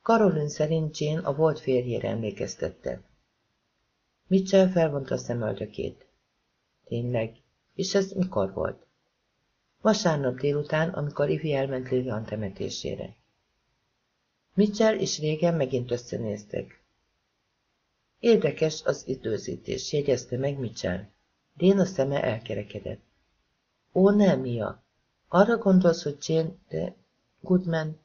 Karolin szerint Jane a volt férjére emlékeztette. Mitchell felvonta a szemöldökét. Tényleg? És ez mikor volt? Vasárnap délután, amikor Ivi elment Lilian temetésére. Mitchell és régen megint összenéztek. Érdekes az időzítés, jegyezte meg Mitchell. Déna szeme elkerekedett. Ó, nem, Mia. Arra gondolsz, hogy Jane, de Goodman...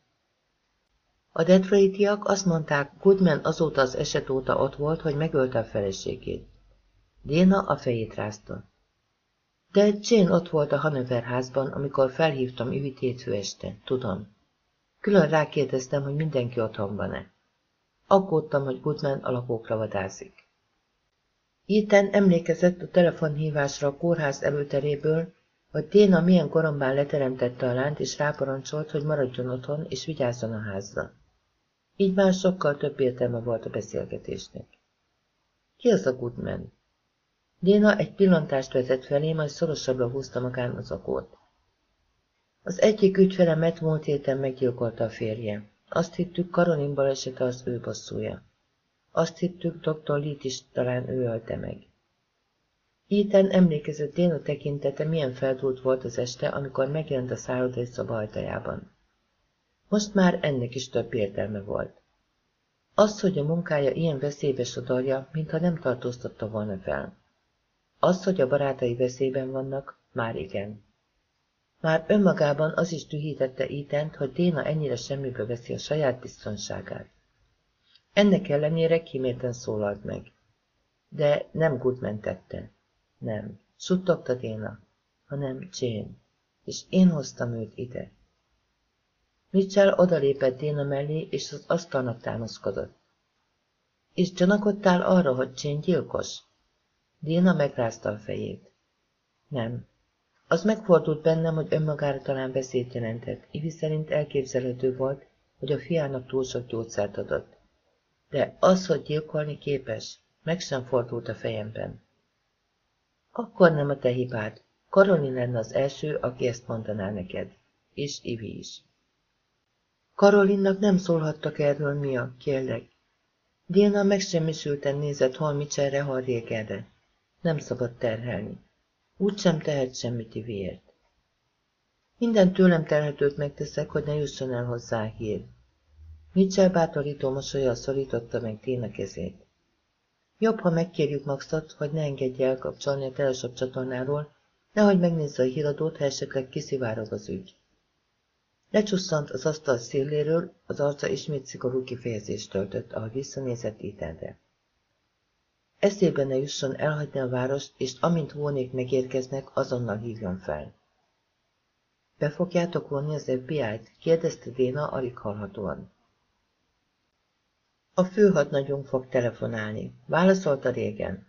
A Detroitiak azt mondták, Goodman azóta az eset óta ott volt, hogy megölte a feleségét. Déna a fejét rázta. De Jane ott volt a Hanover házban, amikor felhívtam Ivit hétfő este, tudom. Külön rákérdeztem, hogy mindenki otthon van-e. Aggódtam, hogy Goodman a lakókra vadászik. Ethan emlékezett a telefonhívásra a kórház előteréből, hogy Téna milyen korombán leteremtette a lányt, és ráparancsolt, hogy maradjon otthon, és vigyázzon a házra. Így már sokkal több értelme volt a beszélgetésnek. Ki az a Goodman? Déna egy pillantást vetett felé, majd szorosabbra húzta magán az akót. Az egyik ügyfelemet múlt héten meggyilkolta a férje. Azt hittük, Karolin balesete az ő bosszúja. Azt hittük, dr. Lit is talán ő ölte meg. Ethan emlékezett Déna tekintete milyen feldúlt volt az este, amikor megjelent a szállodai szoba ajtajában. Most már ennek is több értelme volt. Az, hogy a munkája ilyen veszélybe sodorja, mintha nem tartóztatta volna fel. Az, hogy a barátai veszélyben vannak, már igen. Már önmagában az is dühítette Ítent, hogy Déna ennyire semmibe veszi a saját biztonságát. Ennek ellenére kimérten szólalt meg. De nem Goodman tette. Nem, suttogta Déna, hanem Jane, és én hoztam őt ide. Mitchell odalépett Déna mellé, és az asztalnak támaszkodott. És gyanakodtál arra, hogy Jane gyilkos? Déna megrázta a fejét. Nem. Az megfordult bennem, hogy önmagára talán veszélyt jelentett. Ivi szerint elképzelhető volt, hogy a fiának túl sok gyógyszert adott. De az, hogy gyilkolni képes, meg sem fordult a fejemben. Akkor nem a te hibád. Karolin lenne az első, aki ezt mondaná neked. És Ivi is. Karolinnak nem szólhattak erről mia, kérlek. Diana megsemmisülten nézett hol Micserre, hol Régerre. Nem szabad terhelni. Úgy sem tehet semmit Iviért. Minden tőlem telhetőt megteszek, hogy ne jusson el hozzá hír. Mitchell bátorító mosolya szorította meg Téna kezét. Jobb, ha megkérjük Maxot, hogy ne engedje elkapcsolni a telesop csatornáról, nehogy megnézze a híradót, ha esetleg kiszivárog az ügy. Lecsusszant az asztal széléről, az arca ismét szigorú kifejezést töltött, ahogy visszanézett Ethanre. Eszébe ne jusson elhagyni a várost, és amint hónék megérkeznek, azonnal hívjon fel. Be fogjátok vonni az FBI-t? kérdezte Déna alig hallhatóan. A főhadnagyunk fog telefonálni, válaszolta régen.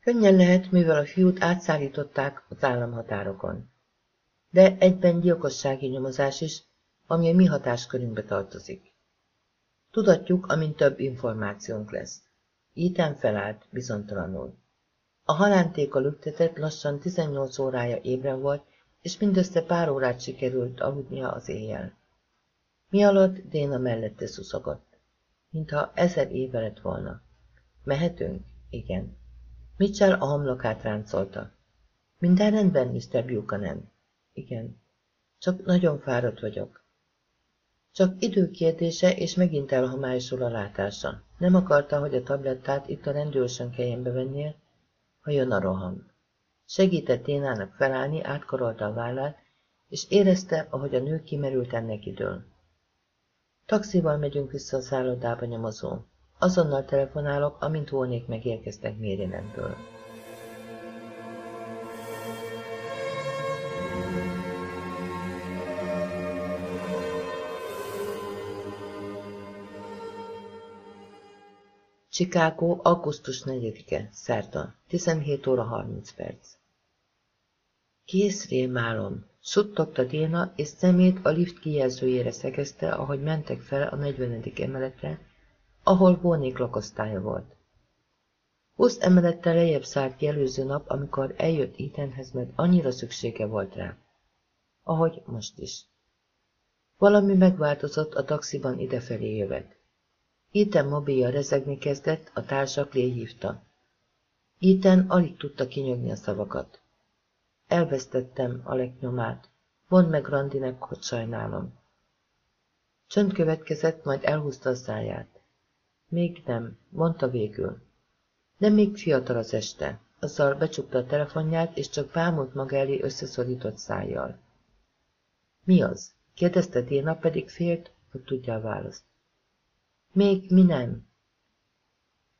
Könnyen lehet, mivel a fiút átszállították az államhatárokon. De egyben gyilkossági nyomozás is, ami a mi hatáskörünkbe tartozik. Tudatjuk, amint több információnk lesz. Íten felállt, bizonytalanul. A halántéka lüktetett lassan 18 órája ébren volt, és mindössze pár órát sikerült aludnia az éjjel. Mi alatt Déna mellette szuszogott mintha ezer éve lett volna. Mehetünk? Igen. Mitchell a homlokát ráncolta. Minden rendben, Mr. Buchanan? Igen. Csak nagyon fáradt vagyok. Csak időkérdése, és megint elhomályosul a látása. Nem akarta, hogy a tablettát itt a rendőrsön kelljen bevennie, ha jön a roham. Segített Ténának felállni, átkarolta a vállát, és érezte, ahogy a nő kimerült neki dől. Taxival megyünk vissza a szállodába nyomozó. Azonnal telefonálok, amint volnék megérkeztek Mérilenből. Chicago, augusztus 4-e, szerta, 17 óra 30 perc. Kész rémálom, suttogta Déna, és szemét a lift kijelzőjére szegezte, ahogy mentek fel a 40. emeletre, ahol Vónék lakosztálya volt. Húsz emelettel lejjebb szállt ki előző nap, amikor eljött Ethanhez, mert annyira szüksége volt rá. Ahogy most is. Valami megváltozott a taxiban idefelé jövet. Ethan mobilja rezegni kezdett, a társak léhívta. Ethan alig tudta kinyögni a szavakat. Elvesztettem a legnyomát. Mondd meg Randinek, hogy sajnálom. Csönd következett, majd elhúzta a száját. Még nem, mondta végül. De még fiatal az este. Azzal becsukta a telefonját, és csak bámult maga elé összeszorított szájjal. Mi az? kérdezte Déna, pedig félt, hogy tudja a választ. Még mi nem.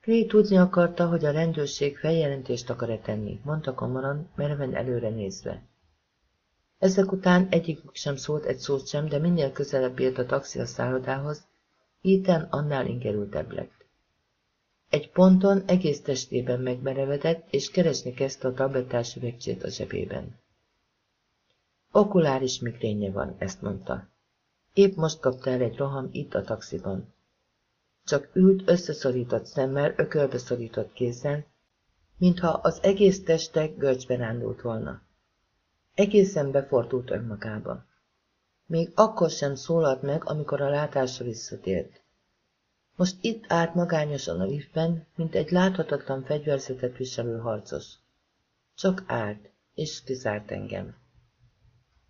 Clay tudni akarta, hogy a rendőrség feljelentést akar-e tenni, mondta komoran, merven előre nézve. Ezek után egyikük sem szólt egy szót sem, de minél közelebb ért a taxi a szállodához, Ethan annál ingerültebb lett. Egy ponton egész testében megmerevedett, és keresni kezdte a tablettás üvegcsét a zsebében. Okuláris migrénye van, ezt mondta. Épp most kapta el egy roham itt a taxiban. Csak ült összeszorított szemmel, ökölbe szorított kézzel, mintha az egész teste görcsben rándult volna. Egészen befordult önmagába. Még akkor sem szólalt meg, amikor a látásra visszatért. Most itt állt magányosan a liftben, mint egy láthatatlan fegyverzetet viselő harcos. Csak állt, és kizárt engem.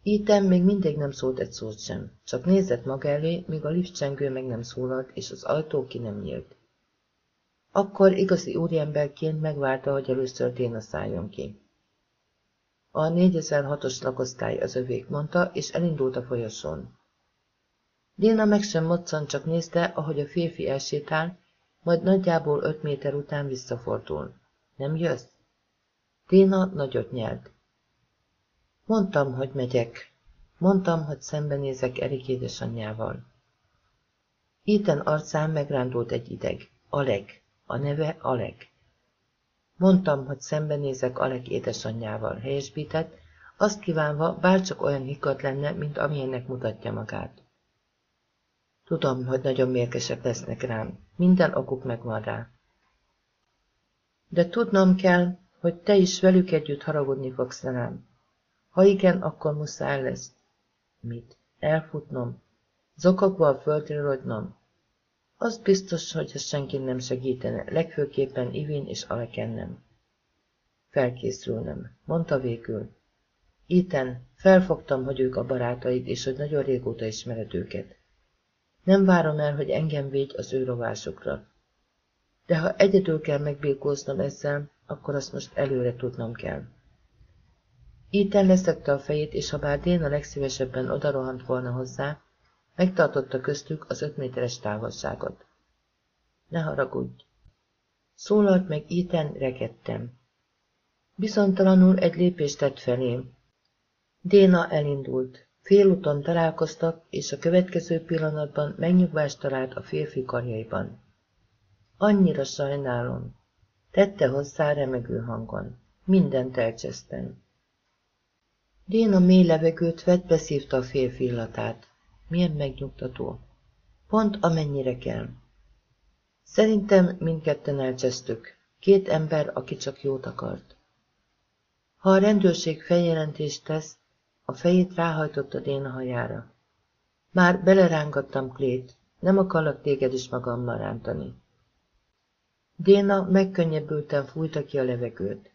Ethan még mindig nem szólt egy szót sem, csak nézett maga elé, míg a liftcsengő meg nem szólalt, és az ajtó ki nem nyílt. Akkor igazi úriemberként megvárta, hogy először Déna szálljon ki. A 4006-os lakosztály az övék, mondta, és elindult a folyosón. Déna meg sem moccan, csak nézte, ahogy a férfi elsétál, majd nagyjából öt méter után visszafordul. Nem jössz? Déna nagyot nyelt. Mondtam, hogy megyek. Mondtam, hogy szembenézek Erik édesanyjával. Ethan arcán megrándult egy ideg. Aleg. A neve Aleg. Mondtam, hogy szembenézek Aleg édesanyjával, helyesbített, azt kívánva, bárcsak olyan higgadt lenne, mint amilyennek mutatja magát. Tudom, hogy nagyon mérgesek lesznek rám. Minden okuk megvan rá. De tudnom kell, hogy te is velük együtt haragudni fogsz rám. Ha igen, akkor muszáj lesz. Mit? Elfutnom? Zokogva a földre rogynom? Az biztos, hogy ez senki nem segítene, legfőképpen Ivin és Aleken nem. Felkészülnem, mondta végül. Iten, felfogtam, hogy ők a barátaid, és hogy nagyon régóta ismered őket. Nem várom el, hogy engem védj az ő rovásokra. De ha egyedül kell megbékóznom ezzel, akkor azt most előre tudnom kell. Ethan leszekte a fejét, és ha bár Déna legszívesebben odarohant volna hozzá, megtartotta köztük az öt méteres távolságot. Ne haragudj! Szólalt meg Ethan regettem. Bizonytalanul egy lépést tett felém. Déna elindult. Félúton találkoztak, és a következő pillanatban megnyugvást talált a férfi karjaiban. Annyira sajnálom. Tette hozzá remegő hangon. Mindent elcsesztem. Déna mély levegőt vett, beszívta a férfi illatát. Milyen megnyugtató. Pont amennyire kell. Szerintem mindketten elcsesztük. Két ember, aki csak jót akart. Ha a rendőrség feljelentést tesz, a fejét ráhajtotta Déna hajára. Már belerángattam Klét, nem akarlak téged is magammal rántani. Déna megkönnyebbülten fújta ki a levegőt.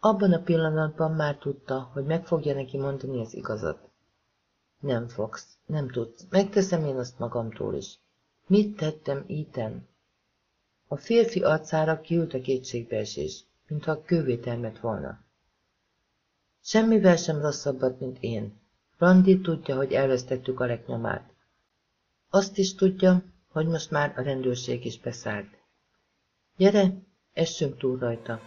Abban a pillanatban már tudta, hogy meg fogja neki mondani az igazat. Nem fogsz, Nem tudsz, megteszem én azt magamtól is. Mit tettem, Iten? A férfi arcára kiült a kétségbeesés, mintha kővé termett volna. Semmivel sem rosszabbat, mint én. Brandi tudja, hogy elvesztettük a legnyomát. Azt is tudja, hogy most már a rendőrség is beszállt. Gyere, essünk túl rajta.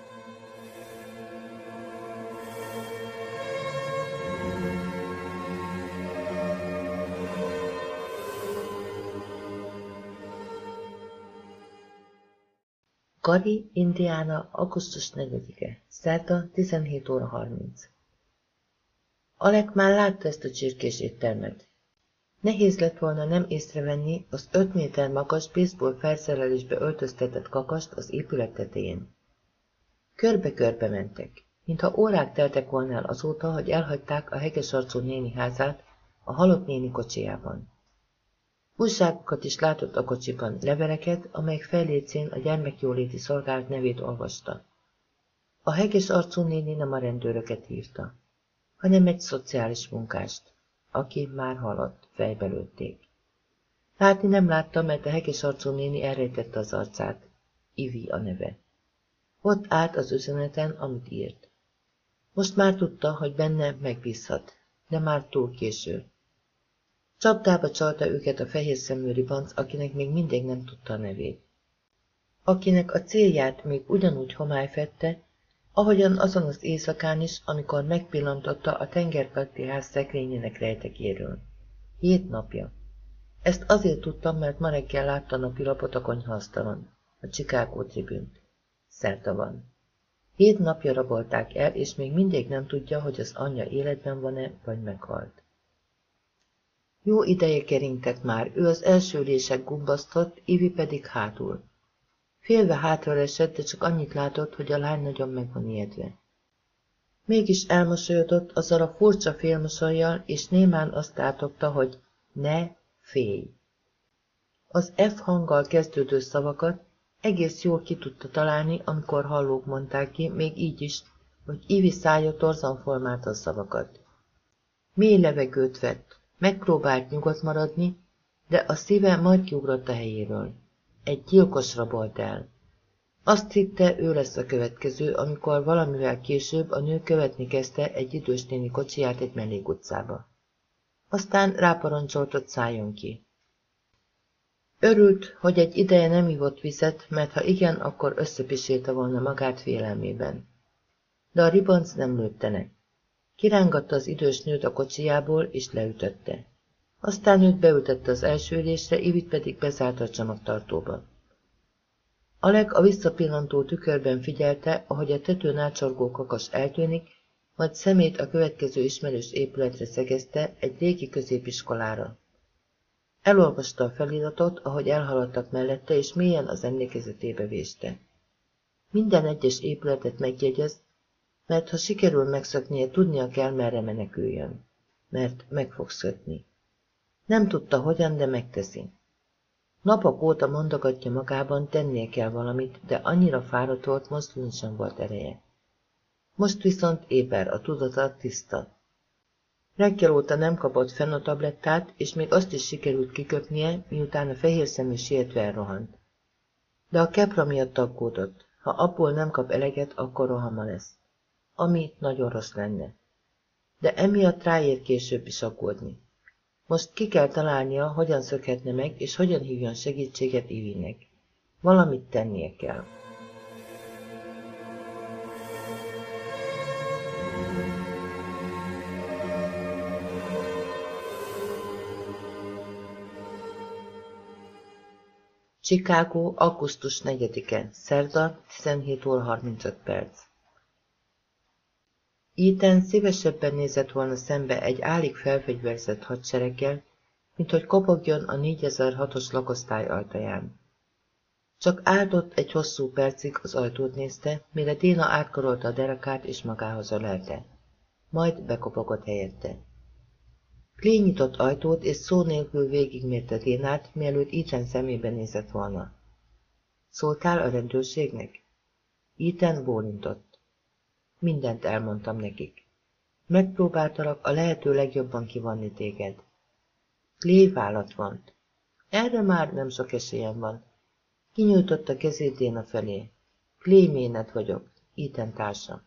Gary, Indiana, augusztus 4-e, szerda 17 óra 30. Alek már látta ezt a csirkés éttermet. Nehéz lett volna nem észrevenni az öt méter magas baseball felszerelésbe öltöztetett kakast az épület tetején. Körbe-körbe mentek, mintha órák teltek volna el azóta, hogy elhagyták a heges arcú néni házát a halott néni kocsijában. Újságokat is látott a kocsiban, leveleket, amelyek fejlécén a gyermekjóléti szolgált nevét olvasta. A heges arcú néni nem a rendőröket hívta, hanem egy szociális munkást, aki már halott, fejbe lőtték. Látni nem látta, mert a heges arcú néni elrejtette az arcát. Ivi a neve. Ott állt az üzeneten, amit írt. Most már tudta, hogy benne megbízhat, de már túl késő. Csapdába csalta őket a fehér szemű ribanc, akinek még mindig nem tudta a nevét. Akinek a célját még ugyanúgy homály fette, ahogyan azon az éjszakán is, amikor megpillantotta a tengerparti ház szekrényének rejtekéről. Hét napja. Ezt azért tudtam, mert ma reggel látta a napilapot a konyhaasztalon, a Chicago tribünt. Szerta van. Hét napja rabolták el, és még mindig nem tudja, hogy az anyja életben van-e, vagy meghalt. Jó ideje keringtek már, ő az első lések gumbasztott, Ivi pedig hátul. Félve hátra esett, de csak annyit látott, hogy a lány nagyon meg van ijedve. Mégis elmosolyodott azzal a furcsa félmosolyjal, és némán azt átokta, hogy ne félj. Az F hanggal kezdődő szavakat egész jól ki tudta találni, amikor hallók mondták ki, még így is, hogy Ivi szája torzan formálta a szavakat. Mély levegőt vett, Megpróbált nyugodt maradni, de a szíve majd kiugrott a helyéről. Egy gyilkos rabolt el. Azt hitte, ő lesz a következő, amikor valamivel később a nő követni kezdte egy idős néni kocsiját egy mellékutcába. Aztán ráparancsoltott szálljon ki. Örült, hogy egy ideje nem ivott vizet, mert ha igen, akkor összepisélte volna magát félelmében. De a ribanc nem lőttenek. Kirángatta az idős nőt a kocsijából, és leütötte. Aztán őt beültette az első ülésre, Ivit pedig bezárta a csomagtartóba. Alek a visszapillantó tükörben figyelte, ahogy a tetőn átsorgó kakas eltűnik, majd szemét a következő ismerős épületre szegezte egy régi középiskolára. Elolvasta a feliratot, ahogy elhaladtak mellette, és mélyen az emlékezetébe véste. Minden egyes épületet megjegyez, mert ha sikerül megszöknie, tudnia kell, merre meneküljön. Mert meg fog szökni. Nem tudta hogyan, de megteszi. Napok óta mondogatja magában, tennie kell valamit, de annyira fáradt volt, mozdulni sem volt ereje. Most viszont éber, a tudata tiszta. Reggel óta nem kapott fenotablettát, és még azt is sikerült kiköpnie, miután a fehér szemű sietve elrohant. De a kepra miatt aggódott. Ha abból nem kap eleget, akkor rohama lesz ami nagyon rossz lenne. De emiatt ráér később is aggódni. Most ki kell találnia, hogyan szökhetne meg, és hogyan hívjon segítséget Ivinek. Valamit tennie kell. Chicago, augusztus 4-e, szerda, 17 óra 35 perc. Ethan szívesebben nézett volna szembe egy állig felfegyverzett hadsereggel, mint hogy kopogjon a 4006-os lakosztály ajtaján. Csak áldott egy hosszú percig az ajtót nézte, mire Déna átkarolta a derekát és magához ölelte. Majd bekopogott helyette. Clean nyitott ajtót, és szó nélkül végigmérte Dénát, mielőtt Ethan szemébe nézett volna. Szóltál a rendőrségnek? Ethan bólintott. Mindent elmondtam nekik. Megpróbáltalak a lehető legjobban kivanni téged. Clay vállat vont. Erre már nem sok esélyem van. Kinyújtotta kezét Déna felé. Clay ménet vagyok, Ethan társa.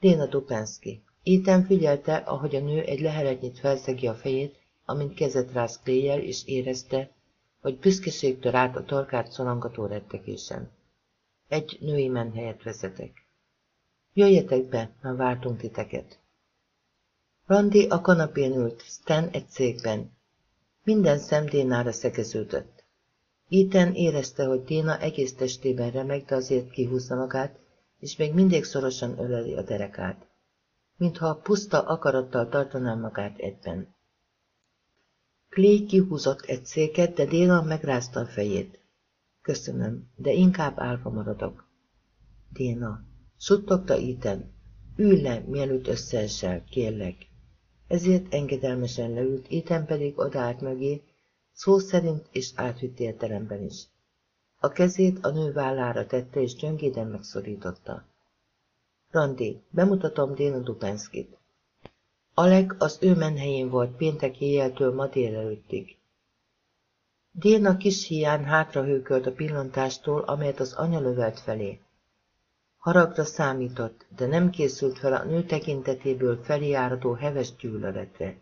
Déna Dupenski. Ethan figyelte, ahogy a nő egy leheletnyit felszegi a fejét, amint kezet rász Clayjel, és érezte, hogy büszkeségtől át a torkát szorongató rettekésen. Egy női menhelyet vezetek. Jöjjetek be, már vártunk titeket. Randi a kanapén ült, Stan egy székben. Minden szem Dénára szegeződött. Ethan érezte, hogy Déna egész testében remeg, de azért kihúzza magát, és még mindig szorosan öleli a derekát. Mintha puszta akarattal tartaná magát egyben. Clay kihúzott egy széket, de Déna megrázta a fejét. Köszönöm, de inkább állva maradok. Déna, suttogta Ethan. Ülj le, mielőtt összeesel, kérlek. Ezért engedelmesen leült, Ethan pedig odállt mögé, szó szerint és átvitt értelemben is. A kezét a nő vállára tette, és gyöngéden megszorította. Randi, bemutatom Déna Dupenskit. Alek az ő menhelyén volt péntek éjjeltől ma délelőttig. Déna kis hián hátrahőkölt a pillantástól, amelyet az anya lövelt felé. Haragra számított, de nem készült fel a nő tekintetéből feljárató heves gyűlöletre.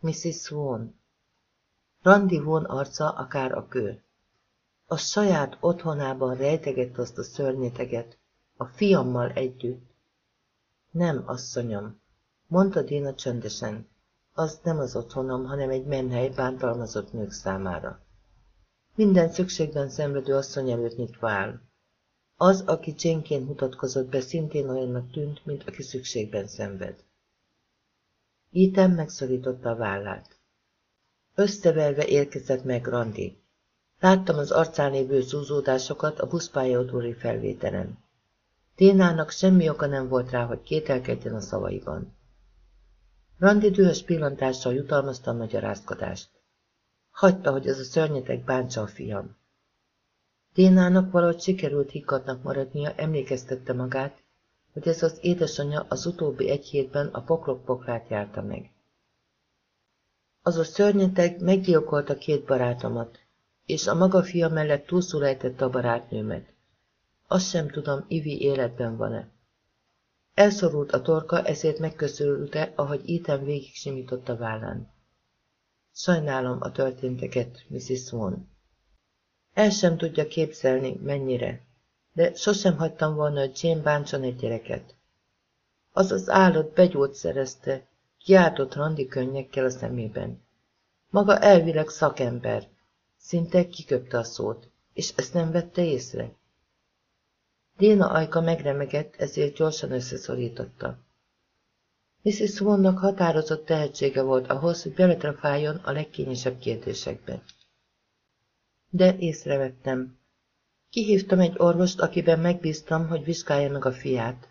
Mrs. Swan. Randi von arca akár a kő. A saját otthonában rejtegett azt a szörnyeteget, a fiammal együtt. Nem, asszonyom, mondta Dina csöndesen. Az nem az otthonom, hanem egy menhely bántalmazott nők számára. Minden szükségben szenvedő asszony előtt nyitva áll. Az, aki csénként mutatkozott be, szintén olyannak tűnt, mint aki szükségben szenved. Ethan megszorította a vállát. Összeverve érkezett meg Randi. Láttam az arcán lévő zúzódásokat a buszpályaudóri felvételen. Ténának semmi oka nem volt rá, hogy kételkedjen a szavaiban. Randi dühös pillantással jutalmazta a magyarázkodást. Hagyta, hogy ez a szörnyetek bántsa a fiam. Dénának valahogy sikerült higgadnak maradnia, emlékeztette magát, hogy ez az édesanyja az utóbbi egy hétben a poklok poklát járta meg. Az a szörnyeteg meggyilkolta két barátomat, és a maga fia mellett túlszul ejtette a barátnőmet. Azt sem tudom, Ivi életben van-e. Elszorult a torka, ezért megköszörülte, ahogy Ethan végig simított a vállán. Sajnálom a történteket, Mrs. Swan. El sem tudja képzelni, mennyire, de sosem hagytam volna, hogy Jane bántson egy gyereket. Az az állat begyógyszerezte, kiáltott Randi könnyekkel a szemében. Maga elvileg szakember. Szinte kiköpte a szót, és ezt nem vette észre. Déna ajka megremegett, ezért gyorsan összeszorította. Mrs. Swannak határozott tehetsége volt ahhoz, hogy beletrafáljon a legkényesebb kérdésekbe. De észrevettem. Kihívtam egy orvost, akiben megbíztam, hogy vizsgálja meg a fiát.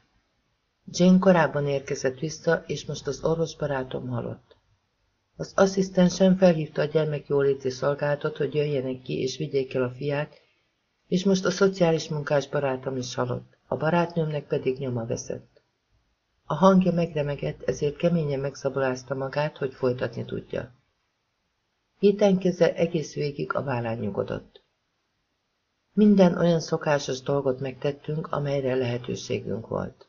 Jane korábban érkezett vissza, és most az orvos barátom halott. Az asszisztensem felhívta a gyermekjóléti szolgálatot, hogy jöjjenek ki és vigyék el a fiát, és most a szociális munkás barátom is halott, a barátnőmnek pedig nyoma veszett. A hangja megremegett, ezért keményen megszabolázta magát, hogy folytatni tudja. Héten keze egész végig a vállán nyugodott. Minden olyan szokásos dolgot megtettünk, amelyre lehetőségünk volt.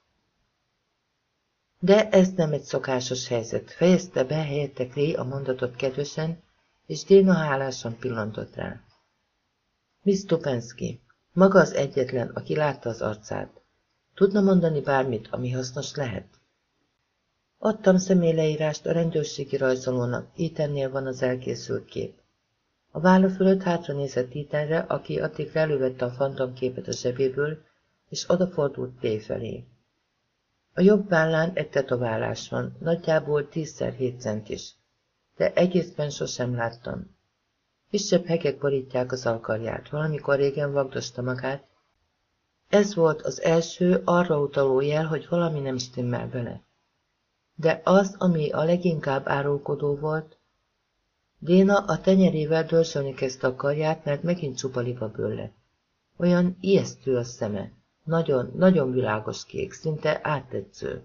De ez nem egy szokásos helyzet, fejezte be helyette Clay a mondatot kedvesen, és Déna hálásan pillantott rá. Miss Tupensky, maga az egyetlen, aki látta az arcát. Tudna mondani bármit, ami hasznos lehet? Adtam személyleírást a rendőrségi rajzolónak, Ethannél van az elkészült kép. A válla fölött hátra nézett Ethanre, aki addig elővette a fantomképet a zsebéből, és odafordult Play felé. A jobb vállán egy tetoválás van, nagyjából 10x7 centis, de egészben sosem láttam. Kisebb hegek borítják az alkarját, valamikor régen vagdosta magát. Ez volt az első arra utaló jel, hogy valami nem stimmel vele. De az, ami a leginkább árulkodó volt, Déna a tenyerével dörzsölni kezdte a karját, mert megint csupa liba bőle. Olyan ijesztő a szeme. Nagyon, nagyon világos kék, szinte áttetsző.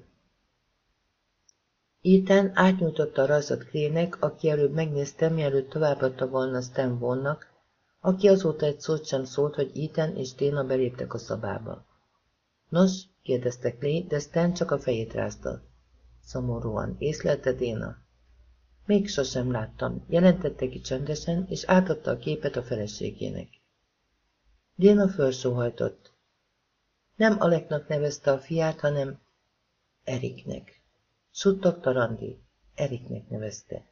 Ethan átnyújtotta a rajzot Krének, aki előbb megnézte, mielőtt továbbadta volna Stan vonnak, aki azóta egy szót sem szólt, hogy Ethan és Déna beléptek a szobába. Nos, kérdezte Clay, de Stan csak a fejét rázta. Szomorúan, észlelte Déna. Még sosem láttam, jelentette ki csendesen, és átadta a képet a feleségének. Déna felsóhajtott. Nem Aleknak nevezte a fiát, hanem Eriknek. Suttogta Randi. Eriknek nevezte.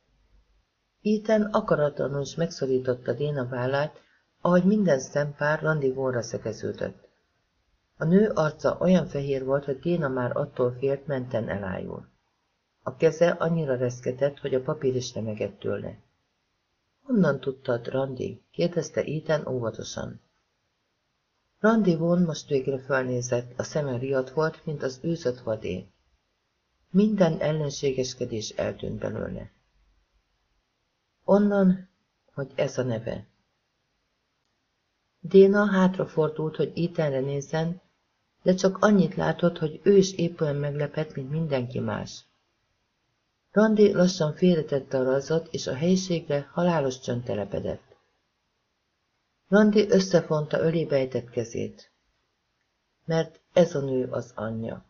Ethan akaratlanul is megszorította Déna vállát, ahogy minden szempár Randi volra szegeződött. A nő arca olyan fehér volt, hogy Déna már attól félt, menten elájul. A keze annyira reszketett, hogy a papír is remegett tőle. Honnan tudtad, Randi? kérdezte Ethan óvatosan. Randi von most végre felnézett, a szeme riadt volt, mint az űzött vadé. Minden ellenségeskedés eltűnt belőle. Onnan, hogy ez a neve. Déna hátrafordult, hogy Ethanre nézzen, de csak annyit látott, hogy ő is épp olyan meglepett, mint mindenki más. Randi lassan félretette a rajzot, és a helyiségre halálos csönd telepedett. Randi összefonta ölébe ejtett kezét. Mert ez a nő az anyja.